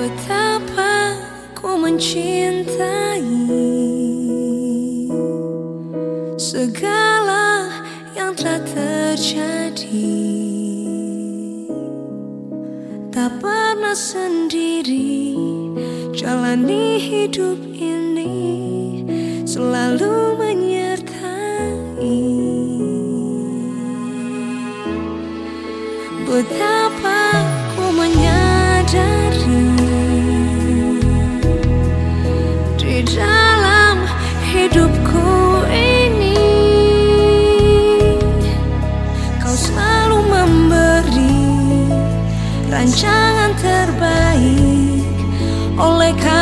Betapa ku mencintai Segala yang telah terjadi. Tak pernah sendiri Jalani hidup ini Selalu menyertai. Betapa hidupku ini. Kau selalu memberi rancangan terbaik oleh kau